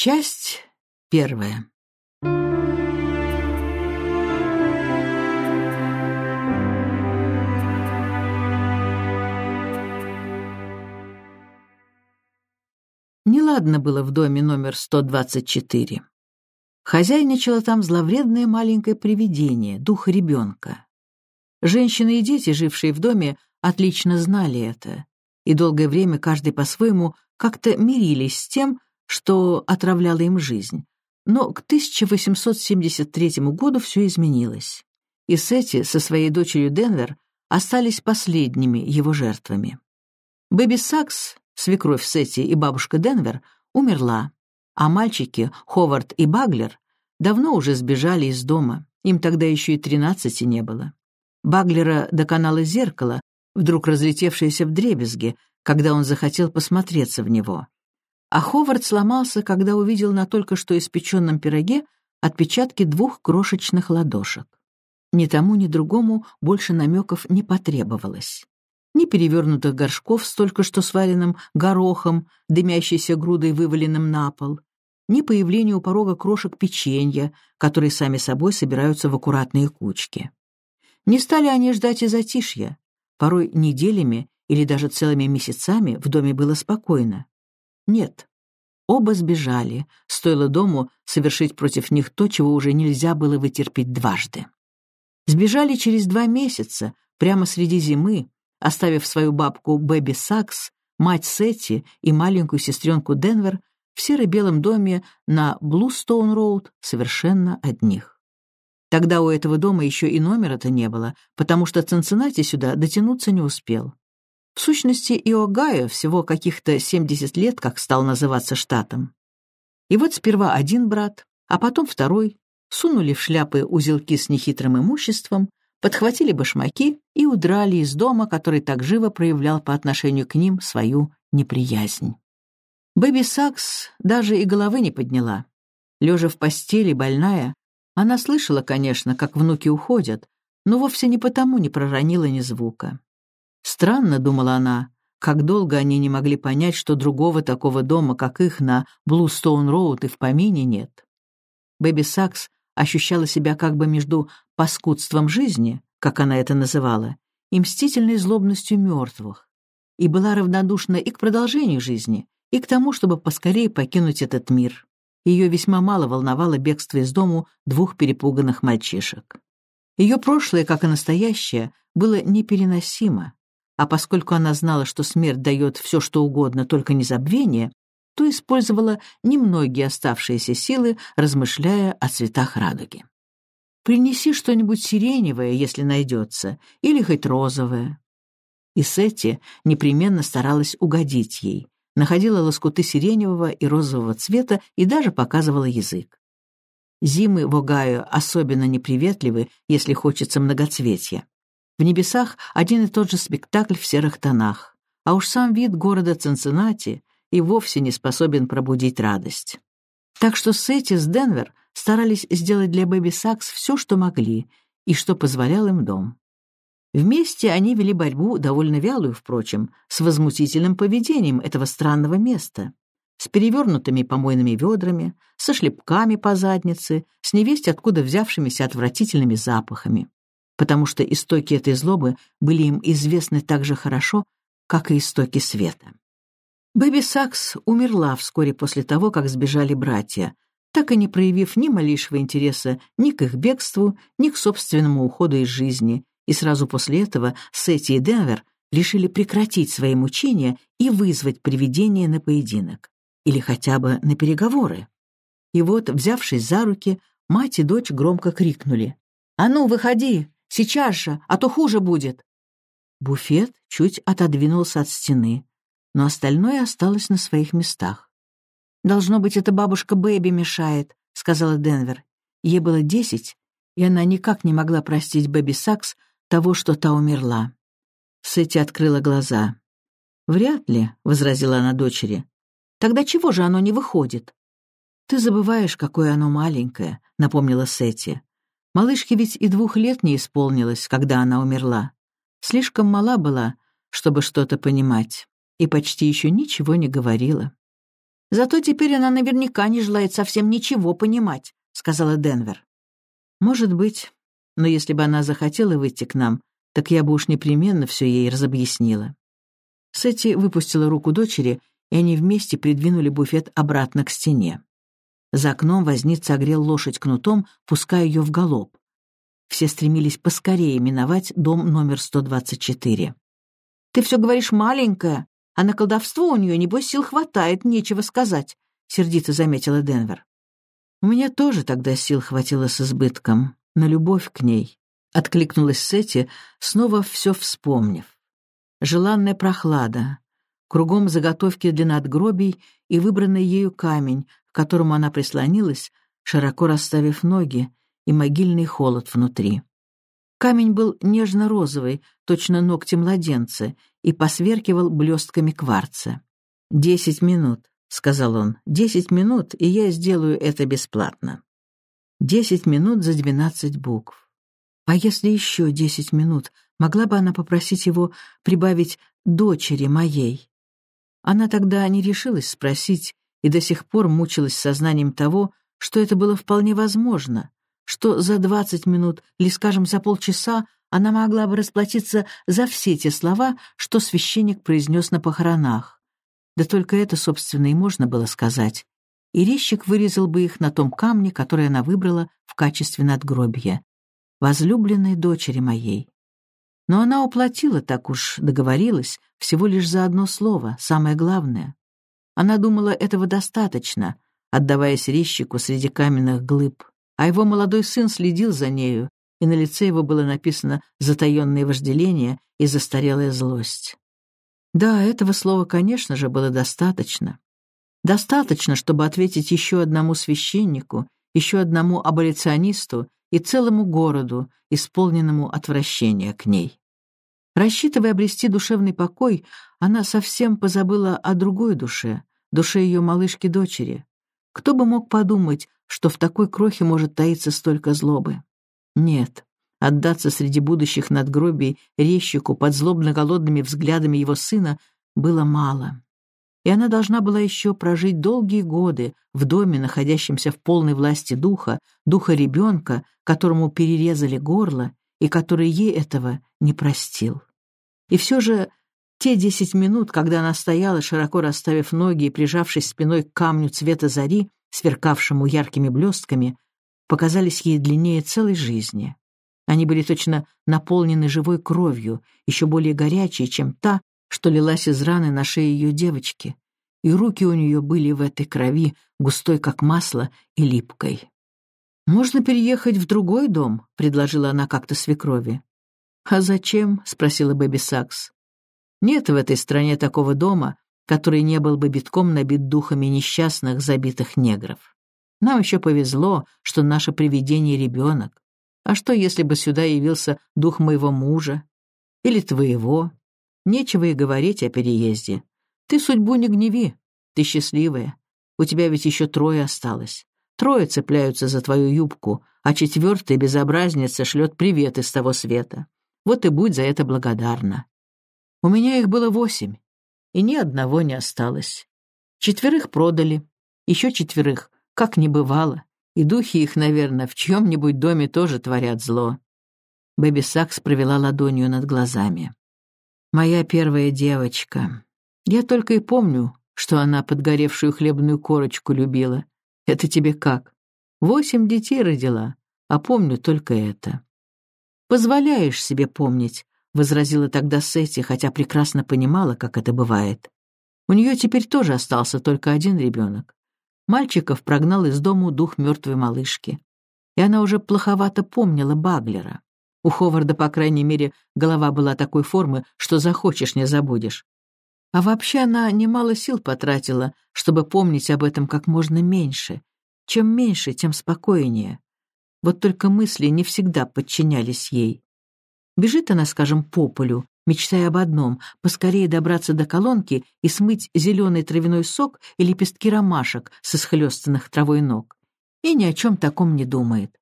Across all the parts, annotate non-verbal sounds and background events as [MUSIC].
Часть первая. Неладно было в доме номер 124. Хозяйничало там зловредное маленькое привидение, дух ребенка. Женщины и дети, жившие в доме, отлично знали это, и долгое время каждый по-своему как-то мирились с тем, что отравляло им жизнь. Но к 1873 году все изменилось. И Сетти со своей дочерью Денвер остались последними его жертвами. Бэби Сакс, свекровь Сетти и бабушка Денвер, умерла, а мальчики Ховард и Баглер давно уже сбежали из дома, им тогда еще и тринадцати не было. Баглера доконало зеркало, вдруг разлетевшееся в дребезги, когда он захотел посмотреться в него. А Ховард сломался, когда увидел на только что испеченном пироге отпечатки двух крошечных ладошек. Ни тому, ни другому больше намеков не потребовалось. Ни перевернутых горшков с только что сваренным горохом, дымящейся грудой, вываленным на пол, ни появлению у порога крошек печенья, которые сами собой собираются в аккуратные кучки. Не стали они ждать и затишья. Порой неделями или даже целыми месяцами в доме было спокойно. Нет. Оба сбежали, стоило дому совершить против них то, чего уже нельзя было вытерпеть дважды. Сбежали через два месяца, прямо среди зимы, оставив свою бабку Бэби Сакс, мать Сетти и маленькую сестренку Денвер в серо-белом доме на Блустоун-роуд совершенно одних. Тогда у этого дома еще и номера-то не было, потому что Цинциннати сюда дотянуться не успел. В сущности, и Огайо всего каких-то 70 лет, как стал называться штатом. И вот сперва один брат, а потом второй, сунули в шляпы узелки с нехитрым имуществом, подхватили башмаки и удрали из дома, который так живо проявлял по отношению к ним свою неприязнь. Бэби Сакс даже и головы не подняла. Лежа в постели, больная, она слышала, конечно, как внуки уходят, но вовсе не потому не проронила ни звука. Странно, думала она, как долго они не могли понять, что другого такого дома, как их на Блустоун-Роуд и в помине нет. Бэби Сакс ощущала себя как бы между паскудством жизни, как она это называла, и мстительной злобностью мертвых, и была равнодушна и к продолжению жизни, и к тому, чтобы поскорее покинуть этот мир. Ее весьма мало волновало бегство из дому двух перепуганных мальчишек. Ее прошлое, как и настоящее, было непереносимо, а поскольку она знала, что смерть дает все, что угодно, только не забвение, то использовала немногие оставшиеся силы, размышляя о цветах радуги. «Принеси что-нибудь сиреневое, если найдется, или хоть розовое». И Сетти непременно старалась угодить ей, находила лоскуты сиреневого и розового цвета и даже показывала язык. Зимы в Огайо особенно неприветливы, если хочется многоцветья. В небесах один и тот же спектакль в серых тонах, а уж сам вид города Цинциннати и вовсе не способен пробудить радость. Так что Сетти с Денвер старались сделать для Бэби Сакс все, что могли, и что позволял им дом. Вместе они вели борьбу, довольно вялую, впрочем, с возмутительным поведением этого странного места, с перевернутыми помойными ведрами, со шлепками по заднице, с невесть откуда взявшимися отвратительными запахами потому что истоки этой злобы были им известны так же хорошо, как и истоки света. Бэби Сакс умерла вскоре после того, как сбежали братья, так и не проявив ни малейшего интереса ни к их бегству, ни к собственному уходу из жизни, и сразу после этого Сетти и Денвер решили прекратить свои мучения и вызвать привидение на поединок, или хотя бы на переговоры. И вот, взявшись за руки, мать и дочь громко крикнули «А ну, выходи! Сейчас же, а то хуже будет!» Буфет чуть отодвинулся от стены, но остальное осталось на своих местах. «Должно быть, эта бабушка Бэби мешает», — сказала Денвер. Ей было десять, и она никак не могла простить Бэби Сакс того, что та умерла. Сэти открыла глаза. «Вряд ли», — возразила она дочери. «Тогда чего же оно не выходит?» «Ты забываешь, какое оно маленькое», — напомнила Сэти. Малышке ведь и двух лет не исполнилось, когда она умерла. Слишком мала была, чтобы что-то понимать, и почти еще ничего не говорила. Зато теперь она наверняка не желает совсем ничего понимать, сказала Денвер. Может быть, но если бы она захотела выйти к нам, так я бы уж непременно все ей разобъяснила. Сетти выпустила руку дочери, и они вместе придвинули буфет обратно к стене. За окном возница огрел лошадь кнутом, пуская ее в галоп. Все стремились поскорее миновать дом номер 124. «Ты все говоришь маленькая, а на колдовство у нее, небось, сил хватает, нечего сказать», — сердито заметила Денвер. «У меня тоже тогда сил хватило с избытком, на любовь к ней», — откликнулась Сетти, снова все вспомнив. Желанная прохлада, кругом заготовки для надгробий и выбранный ею камень, к которому она прислонилась, широко расставив ноги, и могильный холод внутри. Камень был нежно-розовый, точно ногти младенца, и посверкивал блестками кварца. «Десять минут», — сказал он, — «десять минут, и я сделаю это бесплатно». Десять минут за двенадцать букв. А если еще десять минут, могла бы она попросить его прибавить «дочери моей»? Она тогда не решилась спросить и до сих пор мучилась сознанием того, что это было вполне возможно, что за двадцать минут или, скажем, за полчаса она могла бы расплатиться за все те слова, что священник произнес на похоронах. Да только это, собственно, и можно было сказать. И резчик вырезал бы их на том камне, который она выбрала в качестве надгробия. Возлюбленной дочери моей. Но она уплатила, так уж договорилась, всего лишь за одно слово, самое главное. Она думала, этого достаточно, отдаваясь резчику среди каменных глыб а его молодой сын следил за нею, и на лице его было написано затаённое вожделение и застарелая злость. Да, этого слова, конечно же, было достаточно. Достаточно, чтобы ответить еще одному священнику, еще одному аболиционисту и целому городу, исполненному отвращения к ней. Рассчитывая обрести душевный покой, она совсем позабыла о другой душе, душе ее малышки-дочери. Кто бы мог подумать, что в такой крохе может таиться столько злобы. Нет, отдаться среди будущих надгробий резчику под злобно-голодными взглядами его сына было мало. И она должна была еще прожить долгие годы в доме, находящемся в полной власти духа, духа ребенка, которому перерезали горло и который ей этого не простил. И все же те десять минут, когда она стояла, широко расставив ноги и прижавшись спиной к камню цвета зари, сверкавшему яркими блестками, показались ей длиннее целой жизни. Они были точно наполнены живой кровью, еще более горячей, чем та, что лилась из раны на шее ее девочки, и руки у нее были в этой крови, густой как масло и липкой. «Можно переехать в другой дом?» — предложила она как-то свекрови. «А зачем?» — спросила Бэби Сакс. «Нет в этой стране такого дома, который не был бы битком набит духами несчастных, забитых негров. Нам еще повезло, что наше привидение — ребенок. А что, если бы сюда явился дух моего мужа? Или твоего? Нечего и говорить о переезде. Ты судьбу не гневи, ты счастливая. У тебя ведь еще трое осталось. Трое цепляются за твою юбку, а четвертая безобразница шлет привет из того света. Вот и будь за это благодарна. У меня их было восемь, и ни одного не осталось. Четверых продали, еще четверых, как не бывало, и духи их, наверное, в чьем-нибудь доме тоже творят зло. Бэби Сакс провела ладонью над глазами. «Моя первая девочка. Я только и помню, что она подгоревшую хлебную корочку любила. Это тебе как? Восемь детей родила, а помню только это. Позволяешь себе помнить, — возразила тогда Сетти, хотя прекрасно понимала, как это бывает. У нее теперь тоже остался только один ребенок. Мальчиков прогнал из дому дух мертвой малышки. И она уже плоховато помнила Баглера. У Ховарда, по крайней мере, голова была такой формы, что захочешь, не забудешь. А вообще она немало сил потратила, чтобы помнить об этом как можно меньше. Чем меньше, тем спокойнее. Вот только мысли не всегда подчинялись ей. Бежит она, скажем, по полю, мечтая об одном — поскорее добраться до колонки и смыть зеленый травяной сок и лепестки ромашек с исхлёстанных травой ног. И ни о чем таком не думает.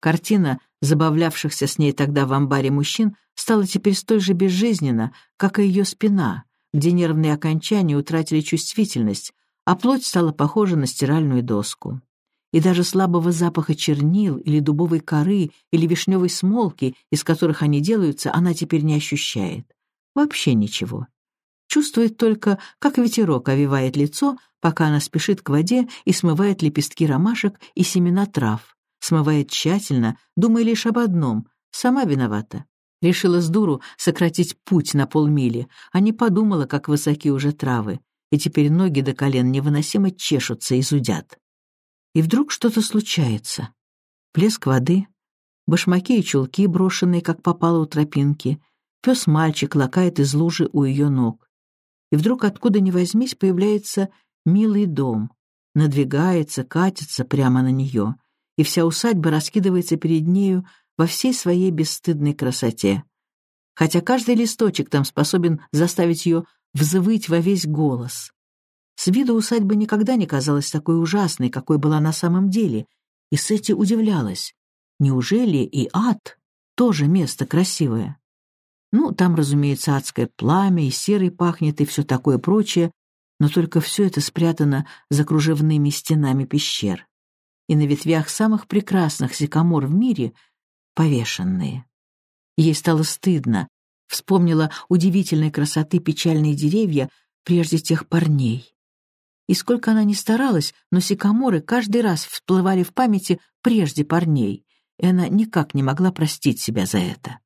Картина забавлявшихся с ней тогда в амбаре мужчин стала теперь столь же безжизненна, как и ее спина, где нервные окончания утратили чувствительность, а плоть стала похожа на стиральную доску. И даже слабого запаха чернил или дубовой коры или вишневой смолки, из которых они делаются, она теперь не ощущает. Вообще ничего. Чувствует только, как ветерок овивает лицо, пока она спешит к воде и смывает лепестки ромашек и семена трав. Смывает тщательно, думая лишь об одном — сама виновата. Решила с дуру сократить путь на полмили, а не подумала, как высоки уже травы, и теперь ноги до колен невыносимо чешутся и зудят. И вдруг что-то случается. Плеск воды, башмаки и чулки, брошенные, как попало у тропинки, пес-мальчик лакает из лужи у ее ног. И вдруг откуда ни возьмись появляется милый дом, надвигается, катится прямо на нее, и вся усадьба раскидывается перед нею во всей своей бесстыдной красоте. Хотя каждый листочек там способен заставить ее взвыть во весь голос. С виду усадьба никогда не казалась такой ужасной, какой была на самом деле, и Сетти удивлялась. Неужели и ад тоже место красивое? Ну, там, разумеется, адское пламя, и серый пахнет, и все такое прочее, но только все это спрятано за кружевными стенами пещер. И на ветвях самых прекрасных сикамор в мире повешенные. Ей стало стыдно, вспомнила удивительной красоты печальные деревья прежде тех парней. И сколько она ни старалась, но сикаморы каждый раз всплывали в памяти прежде парней, и она никак не могла простить себя за это.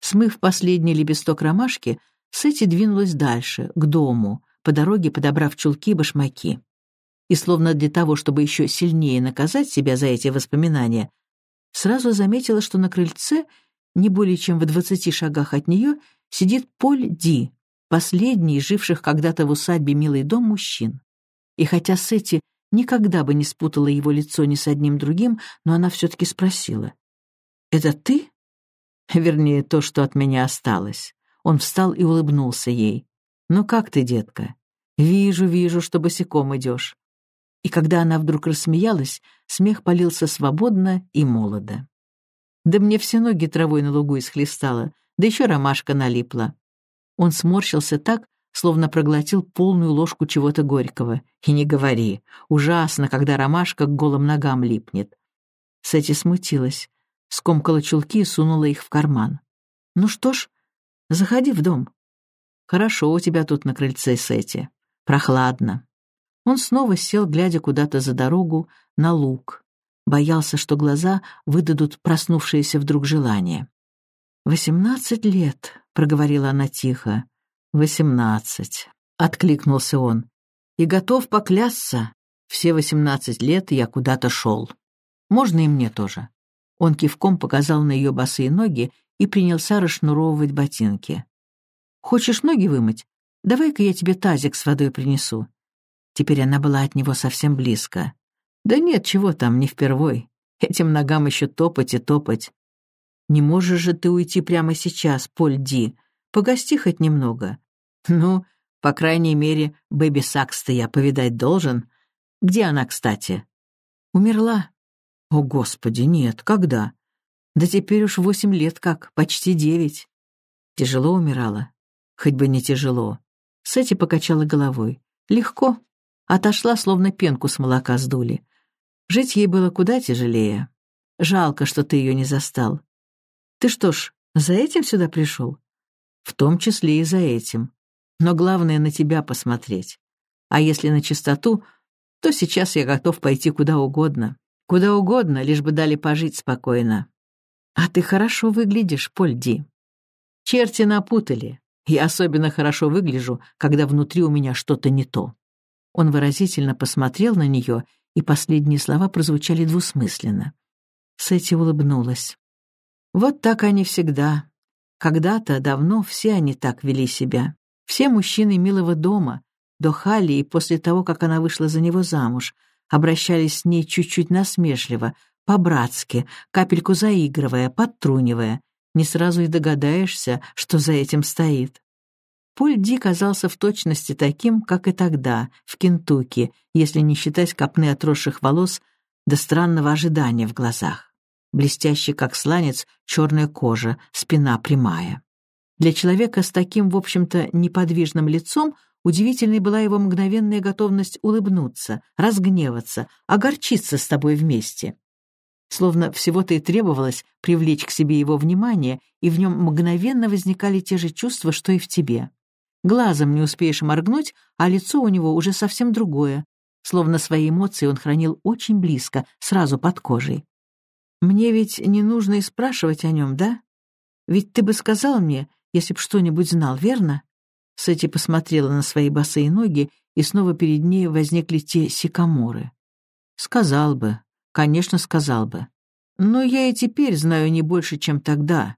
Смыв последний лепесток ромашки, Сэти двинулась дальше, к дому, по дороге подобрав чулки и башмаки. И словно для того, чтобы еще сильнее наказать себя за эти воспоминания, сразу заметила, что на крыльце, не более чем в двадцати шагах от нее, сидит Поль Ди, последний из живших когда-то в усадьбе «Милый дом» мужчин. И хотя Сетти никогда бы не спутала его лицо ни с одним другим, но она все-таки спросила. «Это ты?» Вернее, то, что от меня осталось. Он встал и улыбнулся ей. «Ну как ты, детка? Вижу, вижу, что босиком идешь. И когда она вдруг рассмеялась, смех полился свободно и молодо. Да мне все ноги травой на лугу исхлестало, да еще ромашка налипла. Он сморщился так, словно проглотил полную ложку чего-то горького. И не говори, ужасно, когда ромашка к голым ногам липнет. Сэти смутилась, скомкала чулки и сунула их в карман. «Ну что ж, заходи в дом. Хорошо у тебя тут на крыльце, Сэти. Прохладно. Он снова сел, глядя куда-то за дорогу, на луг. Боялся, что глаза выдадут проснувшееся вдруг желание. «Восемнадцать лет», — проговорила она тихо. «Восемнадцать», — откликнулся он. «И готов поклясться, все восемнадцать лет я куда-то шел. Можно и мне тоже». Он кивком показал на ее босые ноги и принялся расшнуровывать ботинки. «Хочешь ноги вымыть? Давай-ка я тебе тазик с водой принесу. Теперь она была от него совсем близко. Да нет, чего там, не впервой. Этим ногам еще топать и топать. Не можешь же ты уйти прямо сейчас, Поль Ди. Погости хоть немного. Ну, по крайней мере, Бэби Сакс-то я повидать должен. Где она, кстати? Умерла. О, Господи, нет, когда? Да теперь уж восемь лет как, почти девять. Тяжело умирала? Хоть бы не тяжело. Сэти покачала головой. Легко, Отошла, словно пенку с молока сдули. Жить ей было куда тяжелее. Жалко, что ты ее не застал. Ты что ж, за этим сюда пришел? В том числе и за этим. Но главное на тебя посмотреть. А если на чистоту, то сейчас я готов пойти куда угодно. Куда угодно, лишь бы дали пожить спокойно. А ты хорошо выглядишь, Польди. Черти напутали. Я особенно хорошо выгляжу, когда внутри у меня что-то не то. Он выразительно посмотрел на нее, и последние слова прозвучали двусмысленно. Сэти улыбнулась. Вот так они всегда. Когда-то, давно, все они так вели себя. Все мужчины милого дома, до Халли и после того, как она вышла за него замуж, обращались с ней чуть-чуть насмешливо, по-братски, капельку заигрывая, подтрунивая. Не сразу и догадаешься, что за этим стоит. Поль Ди казался в точности таким, как и тогда, в Кентукки, если не считать копны отросших волос до странного ожидания в глазах. Блестящий, как сланец, черная кожа, спина прямая. Для человека с таким, в общем-то, неподвижным лицом Удивительной была его мгновенная готовность улыбнуться, разгневаться, огорчиться с тобой вместе. Словно всего-то и требовалось привлечь к себе его внимание, и в нем мгновенно возникали те же чувства, что и в тебе. Глазом не успеешь моргнуть, а лицо у него уже совсем другое, словно свои эмоции он хранил очень близко, сразу под кожей. «Мне ведь не нужно и спрашивать о нем, да? Ведь ты бы сказал мне, если б что-нибудь знал, верно?» Сэти посмотрела на свои босые ноги, и снова перед ней возникли те сикаморы. «Сказал бы, конечно, сказал бы. Но я и теперь знаю не больше, чем тогда.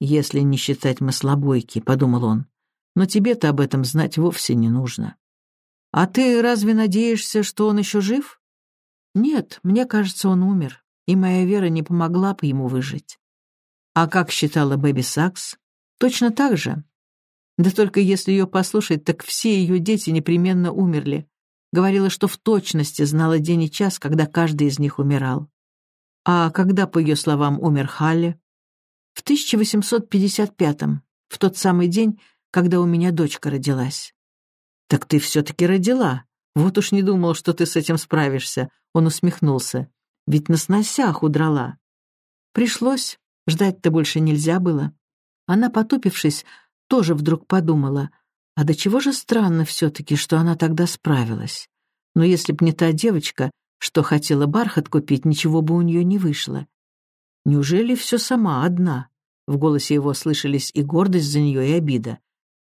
Если не считать маслобойки», — подумал он. «Но тебе-то об этом знать вовсе не нужно». «А ты разве надеешься, что он еще жив?» «Нет, мне кажется, он умер, и моя вера не помогла бы ему выжить». «А как считала Бэби Сакс?» «Точно так же. Да только если ее послушать, так все ее дети непременно умерли. Говорила, что в точности знала день и час, когда каждый из них умирал. А когда, по ее словам, умер Халли? В 1855-м, в тот самый день, когда у меня дочка родилась. «Так ты все-таки родила. Вот уж не думал, что ты с этим справишься», — он усмехнулся. «Ведь на сносях удрала». Пришлось, ждать-то больше нельзя было. Она, потупившись, тоже вдруг подумала, а до чего же странно все-таки, что она тогда справилась. Но если б не та девочка, что хотела бархат купить, ничего бы у нее не вышло. Неужели все сама, одна? В голосе его слышались и гордость за нее, и обида.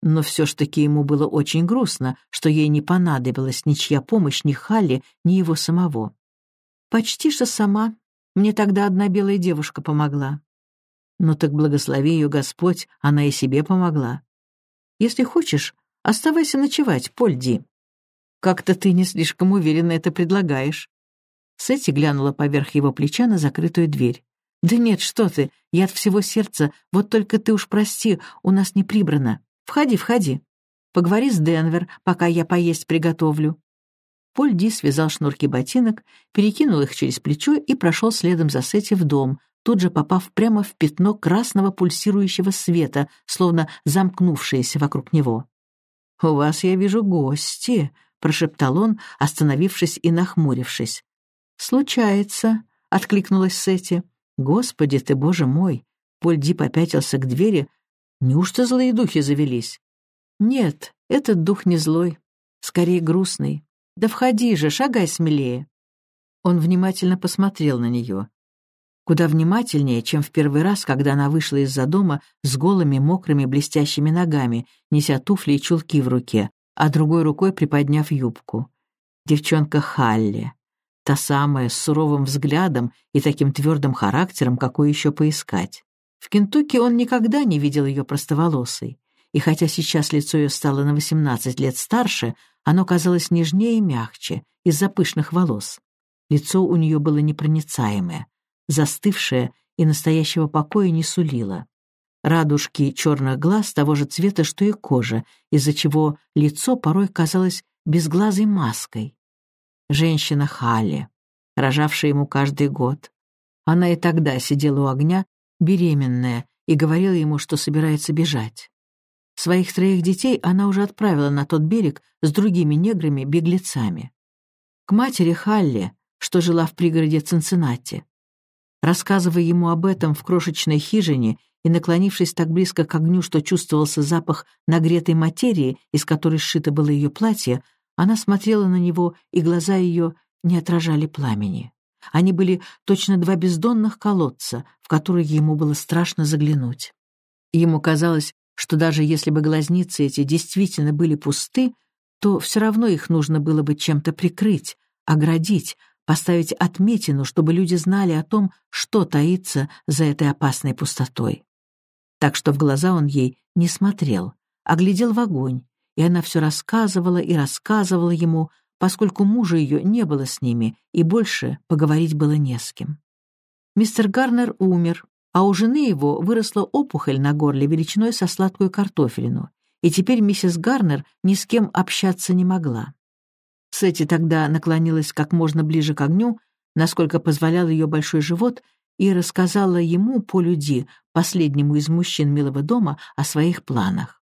Но все ж таки ему было очень грустно, что ей не понадобилась ничья помощь ни Халли, ни его самого. «Почти что сама. Мне тогда одна белая девушка помогла. Ну так благослови ее Господь, она и себе помогла. Если хочешь, оставайся ночевать, Польди. Как-то ты не слишком уверенно это предлагаешь. Сетти глянула поверх его плеча на закрытую дверь. «Да нет, что ты, я от всего сердца, вот только ты уж прости, у нас не прибрано. Входи, входи. Поговори с Денвер, пока я поесть приготовлю». Поль Ди связал шнурки ботинок, перекинул их через плечо и прошел следом за Сетти в дом, тут же попав прямо в пятно красного пульсирующего света, словно замкнувшееся вокруг него. «У вас, я вижу, гости», — прошептал он, остановившись и нахмурившись. «Случается», — откликнулась Сетти. «Господи ты, боже мой!» Польди попятился к двери. «Неужто злые духи завелись?» «Нет, этот дух не злой, скорее грустный. Да входи же, шагай смелее». Он внимательно посмотрел на нее куда внимательнее, чем в первый раз, когда она вышла из-за дома с голыми, мокрыми, блестящими ногами, неся туфли и чулки в руке, а другой рукой приподняв юбку. Девчонка Халли. Та самая, с суровым взглядом и таким твердым характером, какой еще поискать. В Кентукки он никогда не видел ее простоволосой, и хотя сейчас лицо ее стало на 18 лет старше, оно казалось нежнее и мягче из-за пышных волос. Лицо у нее было непроницаемое, застывшая и настоящего покоя не сулила. Радужки черных глаз того же цвета, что и кожа, из-за чего лицо порой казалось безглазой маской. Женщина Халли, рожавшая ему каждый год. Она и тогда сидела у огня, беременная, и говорила ему, что собирается бежать. Своих троих детей она уже отправила на тот берег с другими неграми-беглецами. К матери Халли, что жила в пригороде Цинциннати, Рассказывая ему об этом в крошечной хижине и наклонившись так близко к огню, что чувствовался запах нагретой материи, из которой сшито было ее платье, она смотрела на него, и глаза ее не отражали пламени. Они были точно два бездонных колодца, в которые ему было страшно заглянуть. Ему казалось, что даже если бы глазницы эти действительно были пусты, то все равно их нужно было бы чем-то прикрыть, оградить, поставить отметину, чтобы люди знали о том, что таится за этой опасной пустотой. Так что в глаза он ей не смотрел, а глядел в огонь, и она все рассказывала и рассказывала ему, поскольку мужа ее не было с ними, и больше поговорить было не с кем. Мистер Гарнер умер, а у жены его выросла опухоль на горле величиной со сладкую картофелину, и теперь миссис Гарнер ни с кем общаться не могла. Сэти тогда наклонилась как можно ближе к огню, насколько позволял ее большой живот, и рассказала ему, по люди, последнему из мужчин милого дома, о своих планах.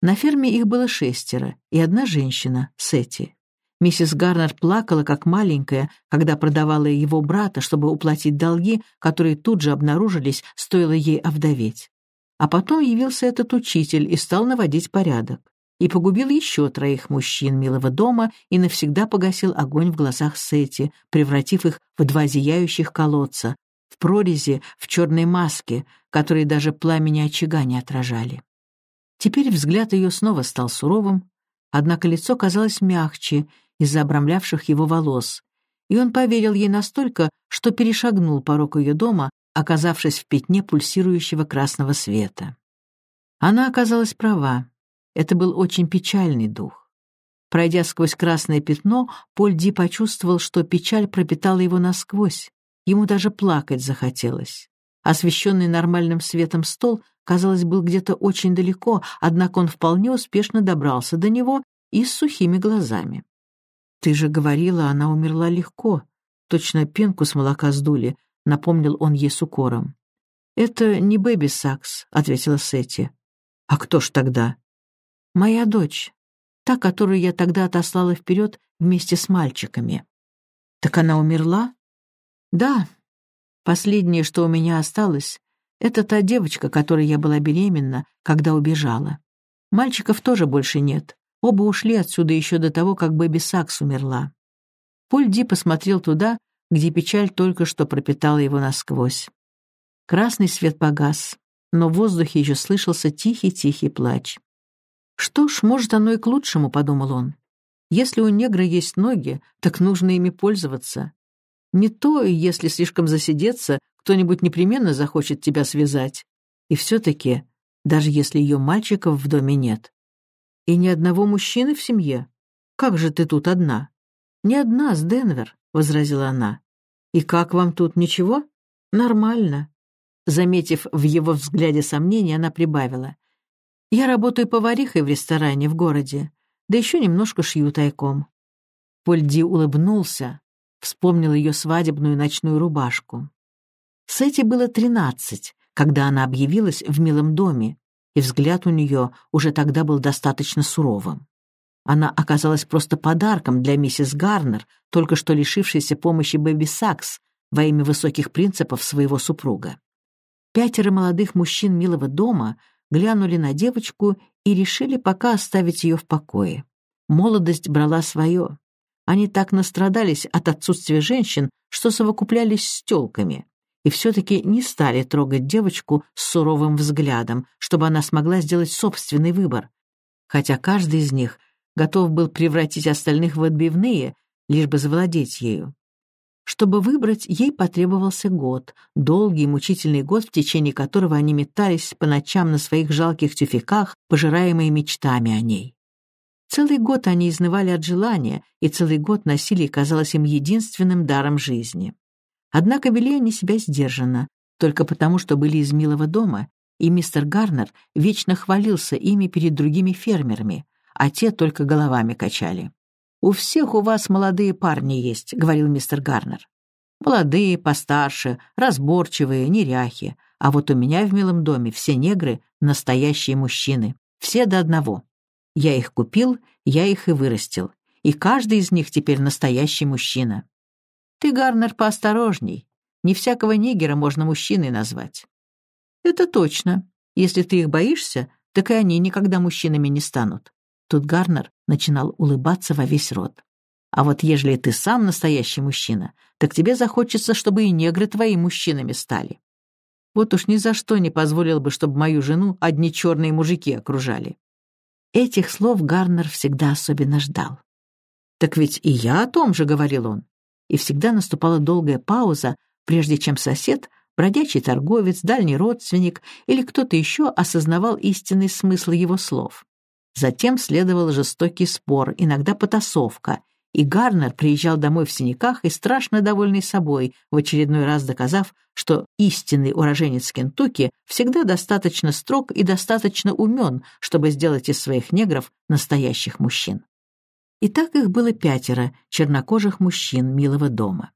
На ферме их было шестеро, и одна женщина, Сетти. Миссис Гарнер плакала, как маленькая, когда продавала его брата, чтобы уплатить долги, которые тут же обнаружились, стоило ей овдоветь. А потом явился этот учитель и стал наводить порядок. И погубил еще троих мужчин милого дома и навсегда погасил огонь в глазах Сети, превратив их в два зияющих колодца, в прорези, в черной маске, которые даже пламени очага не отражали. Теперь взгляд ее снова стал суровым, однако лицо казалось мягче из-за обрамлявших его волос, и он поверил ей настолько, что перешагнул порог ее дома, оказавшись в пятне пульсирующего красного света. Она оказалась права. Это был очень печальный дух. Пройдя сквозь красное пятно, Поль Ди почувствовал, что печаль пропитала его насквозь. Ему даже плакать захотелось. Освещенный нормальным светом стол, казалось, был где-то очень далеко, однако он вполне успешно добрался до него и с сухими глазами. «Ты же говорила, она умерла легко. Точно пенку с молока сдули», — напомнил он ей с укором. «Это не Бэби Сакс», — ответила Сетти. «А кто ж тогда?» «Моя дочь. Та, которую я тогда отослала вперед вместе с мальчиками». «Так она умерла?» «Да. Последнее, что у меня осталось, это та девочка, которой я была беременна, когда убежала. Мальчиков тоже больше нет. Оба ушли отсюда еще до того, как Бэби Сакс умерла. Поль Ди посмотрел туда, где печаль только что пропитала его насквозь. Красный свет погас, но в воздухе еще слышался тихий-тихий плач. «Что ж, может, оно и к лучшему», — подумал он. «Если у негра есть ноги, так нужно ими пользоваться. Не то, если слишком засидеться, кто-нибудь непременно захочет тебя связать. И все-таки, даже если ее мальчиков в доме нет, и ни одного мужчины в семье? Как же ты тут одна? Не одна, с Денвер, — возразила она. И как вам тут, ничего? Нормально. Заметив в его взгляде сомнение, она прибавила. Я работаю поварихой в ресторане в городе, да еще немножко шью тайком. Польди улыбнулся, вспомнил ее свадебную ночную рубашку. Сэти было тринадцать, когда она объявилась в милом доме, и взгляд у нее уже тогда был достаточно суровым. Она оказалась просто подарком для миссис Гарнер, только что лишившейся помощи Бэби Сакс во имя высоких принципов своего супруга. Пятеро молодых мужчин милого дома глянули на девочку и решили пока оставить ее в покое. Молодость брала свое. Они так настрадались от отсутствия женщин, что совокуплялись с тёлками и все-таки не стали трогать девочку с суровым взглядом, чтобы она смогла сделать собственный выбор, хотя каждый из них готов был превратить остальных в отбивные, лишь бы завладеть ею. Чтобы выбрать, ей потребовался год, долгий мучительный год, в течение которого они метались по ночам на своих жалких тюфяках, пожираемые мечтами о ней. Целый год они изнывали от желания, и целый год насилие казалось им единственным даром жизни. Однако вели они себя сдержанно, только потому, что были из милого дома, и мистер Гарнер вечно хвалился ими перед другими фермерами, а те только головами качали. «У всех у вас молодые парни есть», — говорил мистер Гарнер. «Молодые, постарше, разборчивые, неряхи. А вот у меня в милом доме все негры — настоящие мужчины. Все до одного. Я их купил, я их и вырастил. И каждый из них теперь настоящий мужчина. Ты, Гарнер, поосторожней. Не всякого нигера можно мужчиной назвать. Это точно. Если ты их боишься, так и они никогда мужчинами не станут. Тут Гарнер начинал улыбаться во весь рот. А вот ежели ты сам настоящий мужчина, так тебе захочется, чтобы и негры твои мужчинами стали. Вот уж ни за что не позволил бы, чтобы мою жену одни черные мужики окружали. Этих слов Гарнер всегда особенно ждал. «Так ведь и я о том же», — говорил он и всегда наступала долгая пауза, прежде чем сосед, бродячий торговец, дальний родственник или кто-то еще осознавал истинный смысл его слов. Затем следовал жестокий спор, иногда потасовка, и Гарнер приезжал домой в синяках и страшно довольный собой, в очередной раз доказав, что истинный уроженец Кентукки всегда достаточно строг и достаточно умен, чтобы сделать из своих негров настоящих мужчин. И так их было пятеро чернокожих мужчин милого дома.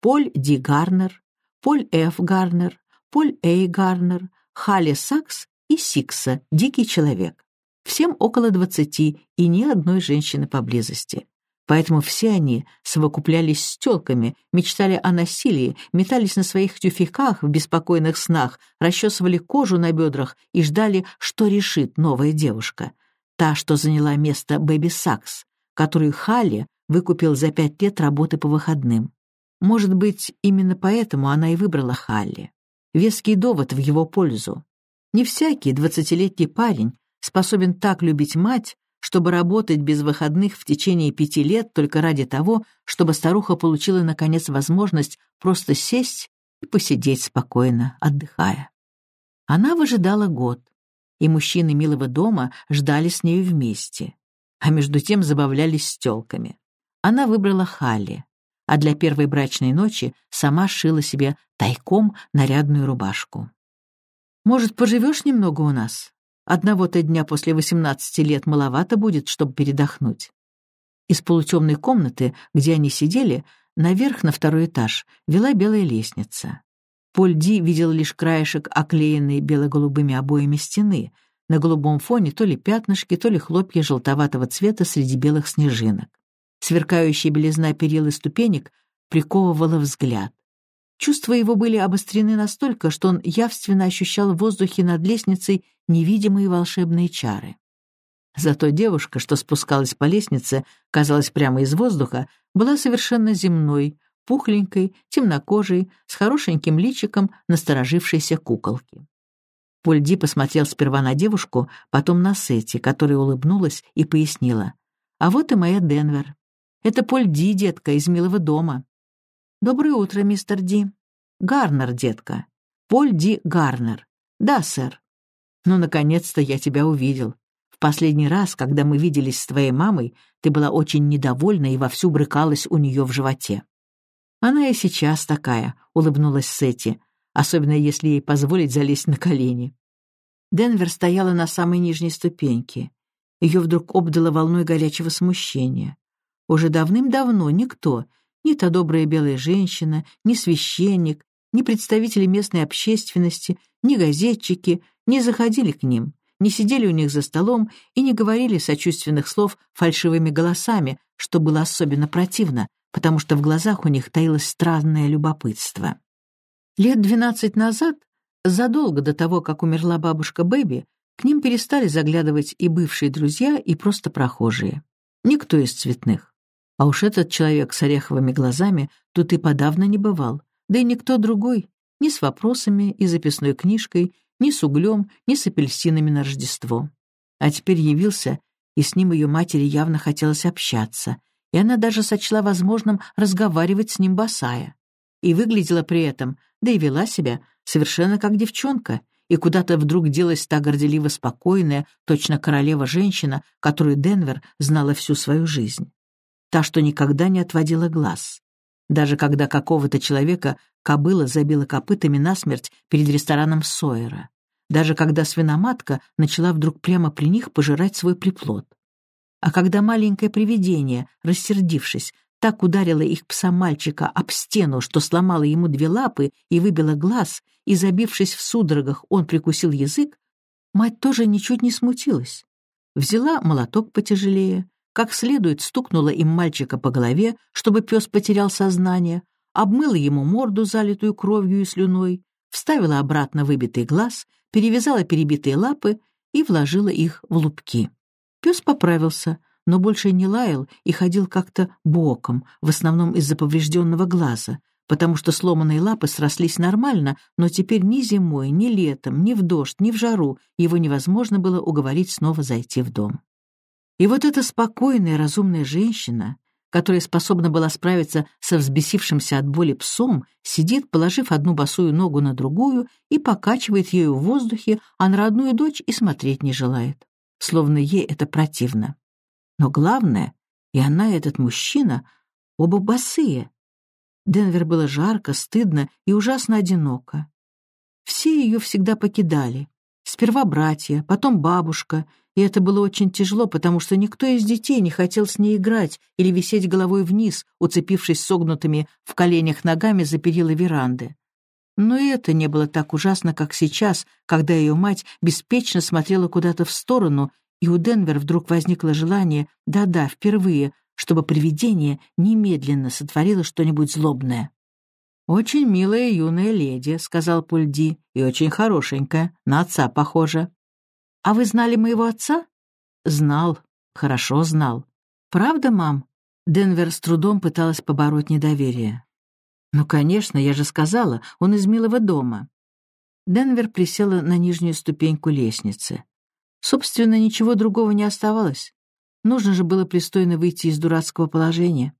Поль Ди Гарнер, Поль Ф. Гарнер, Поль Эй Гарнер, Халли Сакс и Сикса, дикий человек. Всем около двадцати и ни одной женщины поблизости. Поэтому все они совокуплялись с тёлками, мечтали о насилии, метались на своих тюфяках в беспокойных снах, расчесывали кожу на бедрах и ждали, что решит новая девушка. Та, что заняла место Бэби Сакс, которую Халли выкупил за пять лет работы по выходным. Может быть, именно поэтому она и выбрала Халли. Веский довод в его пользу. Не всякий двадцатилетний парень способен так любить мать, чтобы работать без выходных в течение пяти лет только ради того, чтобы старуха получила, наконец, возможность просто сесть и посидеть спокойно, отдыхая. Она выжидала год, и мужчины милого дома ждали с нею вместе, а между тем забавлялись с тёлками. Она выбрала Халли, а для первой брачной ночи сама сшила себе тайком нарядную рубашку. «Может, поживешь немного у нас?» Одного-то дня после 18 лет маловато будет, чтобы передохнуть. Из полутемной комнаты, где они сидели, наверх на второй этаж вела белая лестница. Поль Ди видел лишь краешек оклеенной бело-голубыми обоями стены, на голубом фоне то ли пятнышки, то ли хлопья желтоватого цвета среди белых снежинок. Сверкающая белизна перил и ступенек приковывала взгляд. Чувства его были обострены настолько, что он явственно ощущал в воздухе над лестницей невидимые волшебные чары. Зато девушка, что спускалась по лестнице, казалось, прямо из воздуха, была совершенно земной, пухленькой, темнокожей, с хорошеньким личиком насторожившейся куколки. Польди посмотрел сперва на девушку, потом на Сетти, которая улыбнулась и пояснила. «А вот и моя Денвер. Это Польди, детка, из милого дома. «Доброе утро, мистер Ди». «Гарнер, детка. Поль Ди Гарнер». «Да, сэр». «Ну, наконец-то я тебя увидел. В последний раз, когда мы виделись с твоей мамой, ты была очень недовольна и вовсю брыкалась у нее в животе». «Она и сейчас такая», — улыбнулась Сетти, особенно если ей позволить залезть на колени. Денвер стояла на самой нижней ступеньке. Ее вдруг обдало волной горячего смущения. Уже давным-давно никто, ни та добрая белая женщина, ни священник, ни представители местной общественности, ни газетчики не заходили к ним, не сидели у них за столом и не говорили сочувственных слов фальшивыми голосами, что было особенно противно, потому что в глазах у них таилось странное любопытство. Лет двенадцать назад, задолго до того, как умерла бабушка Бэби, к ним перестали заглядывать и бывшие друзья, и просто прохожие. Никто из цветных. А уж этот человек с ореховыми глазами тут и подавно не бывал, да и никто другой, ни с вопросами и записной книжкой, ни с углем, ни с апельсинами на Рождество. А теперь явился, и с ним ее матери явно хотелось общаться, и она даже сочла возможным разговаривать с ним босая. И выглядела при этом, да и вела себя, совершенно как девчонка, и куда-то вдруг делась та горделиво спокойная, точно королева-женщина, которую Денвер знала всю свою жизнь та, что никогда не отводила глаз. Даже когда какого-то человека кобыла забила копытами насмерть перед рестораном Сойера. Даже когда свиноматка начала вдруг прямо при них пожирать свой приплод. А когда маленькое привидение, рассердившись, так ударило их пса-мальчика об стену, что сломало ему две лапы и выбило глаз, и, забившись в судорогах, он прикусил язык, мать тоже ничуть не смутилась. Взяла молоток потяжелее, как следует стукнула им мальчика по голове, чтобы пес потерял сознание, обмыла ему морду, залитую кровью и слюной, вставила обратно выбитый глаз, перевязала перебитые лапы и вложила их в лупки. Пес поправился, но больше не лаял и ходил как-то боком, в основном из-за поврежденного глаза, потому что сломанные лапы срослись нормально, но теперь ни зимой, ни летом, ни в дождь, ни в жару его невозможно было уговорить снова зайти в дом. И вот эта спокойная, разумная женщина, которая способна была справиться со взбесившимся от боли псом, сидит, положив одну босую ногу на другую и покачивает ею в воздухе, а на родную дочь и смотреть не желает. Словно ей это противно. Но главное, и она, и этот мужчина, оба босые. Денвер было жарко, стыдно и ужасно одиноко. Все ее всегда покидали. Сперва братья, потом бабушка, и это было очень тяжело, потому что никто из детей не хотел с ней играть или висеть головой вниз, уцепившись согнутыми в коленях ногами за перила веранды. Но и это не было так ужасно, как сейчас, когда ее мать беспечно смотрела куда-то в сторону и у Денвер вдруг возникло желание, да-да, впервые, чтобы привидение немедленно сотворило что-нибудь злобное. «Очень милая юная леди», — сказал Пульди, — «и очень хорошенькая, на отца похожа». «А вы знали моего отца?» «Знал, хорошо знал». «Правда, мам?» Денвер с трудом пыталась побороть недоверие. «Ну, конечно, я же сказала, он из милого дома». Денвер присела на нижнюю ступеньку лестницы. Собственно, ничего другого не оставалось. Нужно же было пристойно выйти из дурацкого положения.